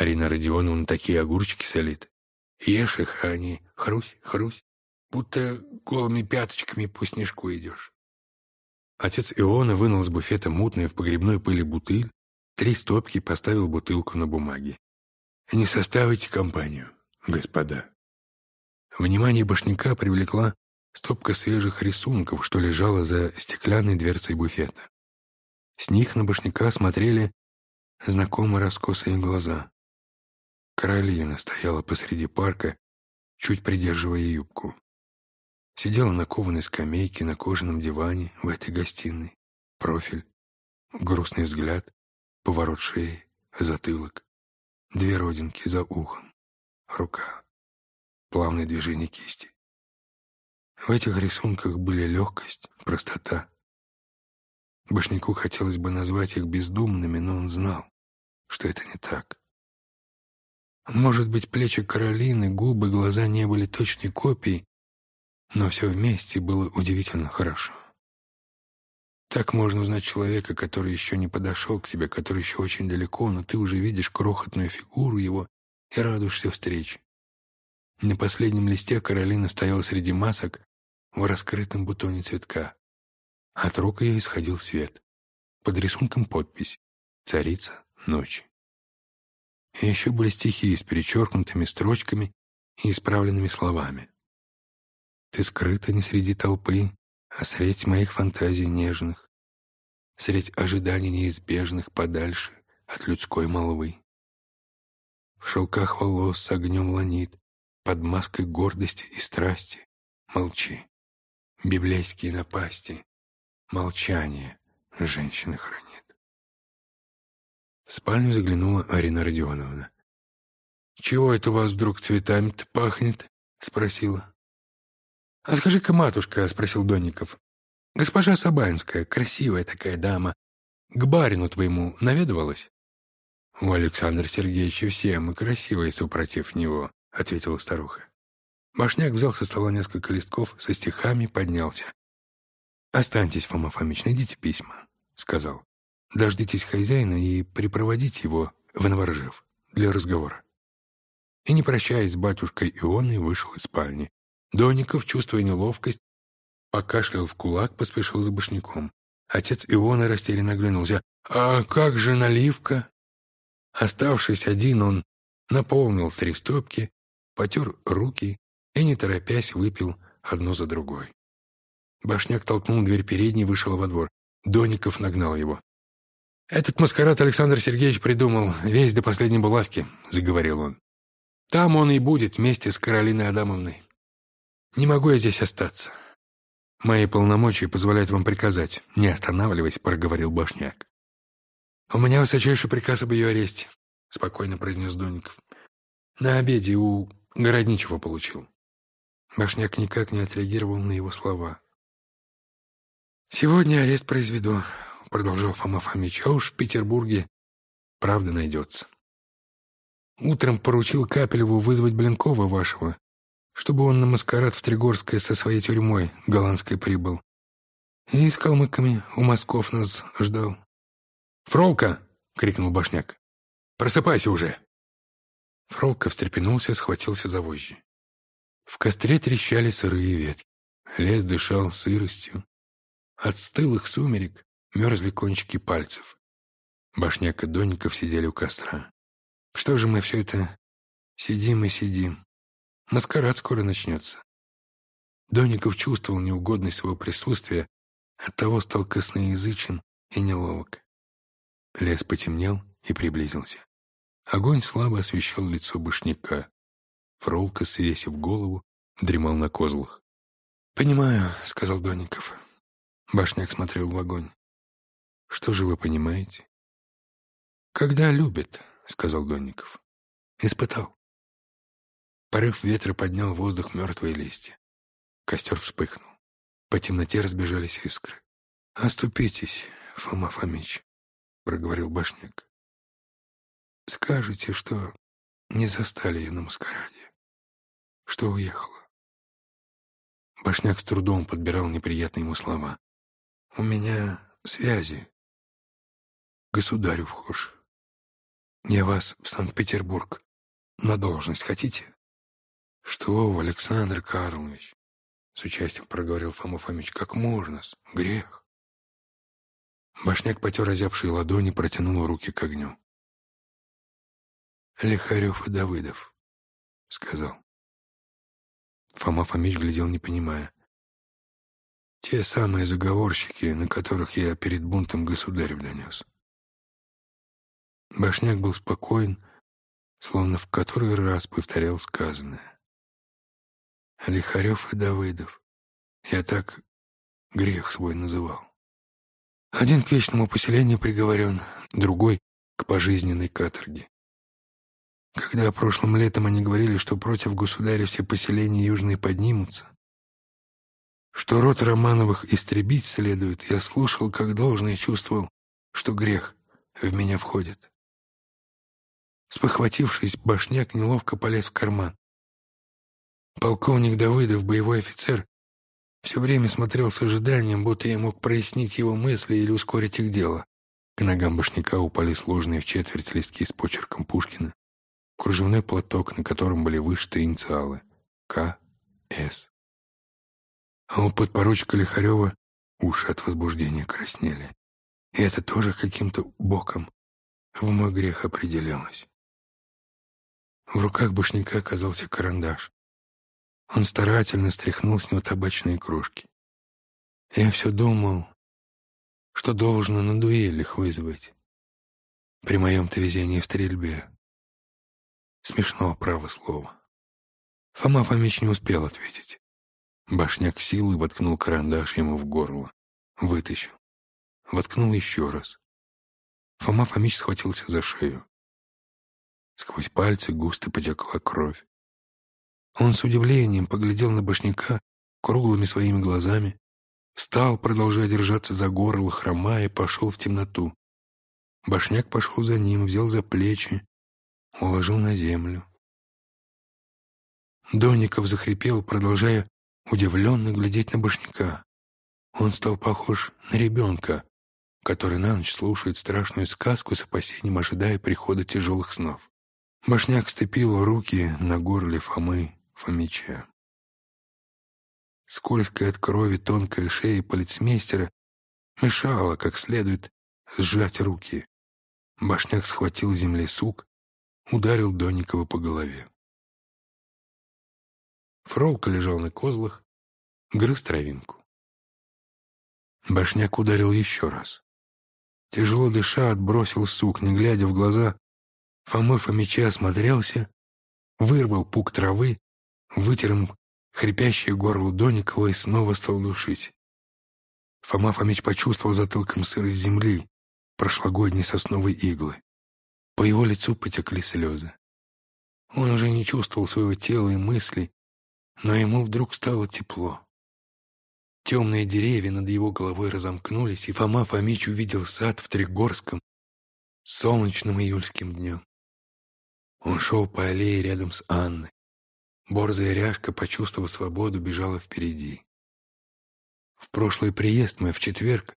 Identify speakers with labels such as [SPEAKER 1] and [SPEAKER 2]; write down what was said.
[SPEAKER 1] Арина Родионовна такие огурчики солит. Ешь их, а они хрусь, хрусь, будто голыми пяточками по снежку идешь. Отец Иона вынул из буфета мутную в погребной пыли бутыль, три стопки поставил бутылку на бумаге. «Не составите компанию, господа». Внимание башняка привлекла стопка свежих рисунков, что лежала за стеклянной дверцей буфета. С них на башняка смотрели знакомые раскосые глаза. Каролина стояла посреди парка, чуть придерживая юбку. Сидела на кованой скамейке на кожаном диване в этой гостиной. Профиль, грустный взгляд, поворот шеи, затылок, две родинки за ухом, рука, плавное движение кисти. В этих рисунках были легкость, простота. Башняку хотелось бы назвать их бездумными, но он знал, что это не так. Может быть, плечи Каролины, губы, глаза не были точной копией, но все вместе было удивительно хорошо. Так можно узнать человека, который еще не подошел к тебе, который еще очень далеко, но ты уже видишь крохотную фигуру его и радуешься встрече. На последнем листе Каролина стояла среди масок в раскрытом бутоне цветка. От рук ее исходил свет. Под рисунком подпись «Царица ночи». И еще были стихи с перечеркнутыми строчками и исправленными словами. Ты скрыта не среди толпы, а средь моих фантазий нежных, Средь ожиданий неизбежных подальше от людской молвы. В шелках волос с огнем ланит, Под маской гордости и страсти Молчи, библейские напасти, Молчание женщины хранит. В спальню заглянула Арина Родионовна. «Чего это у вас вдруг цветами-то пахнет?» — спросила. «А скажи-ка, матушка», — спросил Донников, — «госпожа Сабанская, красивая такая дама, к барину твоему наведывалась?» «У Александра Сергеевича все мы красивые, супротив него», — ответила старуха. Башняк взял со стола несколько листков со стихами, поднялся. «Останьтесь, Фома Фомич, найдите письма», — сказал. «Дождитесь хозяина и припроводите его в Новоржев для разговора». И, не прощаясь с батюшкой Ионой, вышел из спальни. Доников, чувствуя неловкость, покашлял в кулак, поспешил за башняком. Отец Иона растерянно оглянулся. «А как же наливка?» Оставшись один, он наполнил три стопки, потер руки и, не торопясь, выпил одно за другой. Башняк толкнул дверь передней и вышел во двор. Доников нагнал его. «Этот маскарад Александр Сергеевич придумал весь до последней булавки», — заговорил он. «Там он и будет вместе с Каролиной Адамовной. Не могу я здесь остаться. Мои полномочия позволяют вам приказать. Не останавливаясь, проговорил Башняк. У меня высочайший приказ об ее аресте, спокойно произнес Донников. На обеде у Городничего получил. Башняк никак не отреагировал на его слова. «Сегодня арест произведу», — продолжал Фома Фомич, «а уж в Петербурге правда найдется. Утром поручил Капелеву вызвать Блинкова вашего чтобы он на маскарад в Тригорское со своей тюрьмой голландской прибыл. И с калмыками у мостков нас ждал. «Фролка!» — крикнул Башняк. «Просыпайся уже!» Фролка встрепенулся, схватился за вожжи. В костре трещали сырые ветки. Лес дышал сыростью. От стылых сумерек мерзли кончики пальцев. Башняк и Донников сидели у костра. Что же мы все это сидим и сидим? Маскарад скоро начнется. Доников чувствовал неугодность своего присутствия, оттого стал косноязычен и неловок. Лес потемнел и приблизился. Огонь слабо освещал лицо башняка. Фролка, свесив голову, дремал на козлах. «Понимаю», — сказал Доников. Башняк смотрел в огонь. «Что же вы понимаете?» «Когда любит», — сказал Донников. «Испытал». Порыв ветра поднял в воздух мертвые листья. Костер вспыхнул. По темноте разбежались искры. «Оступитесь, Фома Фомич», — проговорил Башняк. «Скажите, что не застали ее на маскараде, что уехала». Башняк с трудом подбирал неприятные ему слова. «У меня связи. Государю вхож. Я вас в Санкт-Петербург на должность хотите?» «Что вы, Александр Карлович?» С участием проговорил Фома Фомич. «Как можно-с? Грех». Башняк потер озябшие ладони, протянул руки к огню. «Лихарев и Давыдов», — сказал. Фома Фомич глядел, не понимая. «Те самые заговорщики, на которых я перед бунтом государю донес». Башняк был спокоен, словно в который раз повторял сказанное. Лихарев и Давыдов. Я так грех свой называл. Один к вечному поселению приговорен, другой — к пожизненной каторге. Когда прошлым летом они говорили, что против государя все поселения южные поднимутся, что род Романовых истребить следует, я слушал, как должно, и чувствовал, что грех в меня входит. Спохватившись, башняк неловко полез в карман. Полковник Давыдов, боевой офицер, все время смотрел с ожиданием, будто я мог прояснить его мысли или ускорить их дело. К ногам башняка упали сложные в четверть листки с почерком Пушкина, кружевной платок, на котором были вышиты инициалы К. С. А у подпоручика Лихарева уши от возбуждения краснели. И это тоже каким-то боком в мой грех определялось. В руках башняка оказался карандаш. Он старательно стряхнул с него табачные крошки. Я все думал, что должно на дуэлях вызвать. При моем-то везении в стрельбе. Смешно, право слово. Фома Фомич не успел ответить. Башняк силой воткнул карандаш ему в горло. Вытащил. Воткнул еще раз. Фома Фомич схватился за шею. Сквозь пальцы густо потекла кровь. Он с удивлением поглядел на башняка круглыми своими глазами, встал, продолжая держаться за горло, хромая, пошел в темноту. Башняк пошел за ним, взял за плечи, уложил на землю. Донников захрипел, продолжая удивленно глядеть на башняка. Он стал похож на ребенка, который на ночь слушает страшную сказку с опасением, ожидая прихода тяжелых снов. Башняк степил руки на горле Фомы, Фомича. Скользкая от крови тонкая шея полицмейстера мешала, как следует, сжать руки. Башняк схватил земли сук, ударил Донникова по голове. Фролка лежал на козлах, грыз травинку. Башняк ударил еще раз. Тяжело дыша, отбросил сук, не глядя в глаза. Фома Фомича осмотрелся, вырвал пук травы, вытер им хрипящее горло Доникова и снова стал душить. Фома Фомич почувствовал затылком сырость земли, прошлогодней сосновой иглы. По его лицу потекли слезы. Он уже не чувствовал своего тела и мыслей, но ему вдруг стало тепло. Темные деревья над его головой разомкнулись, и Фома Фомич увидел сад в Тригорском солнечным июльским днем. Он шел по аллее рядом с Анной. Борзая ряжка, почувствовав свободу, бежала впереди. В прошлый приезд мы в четверг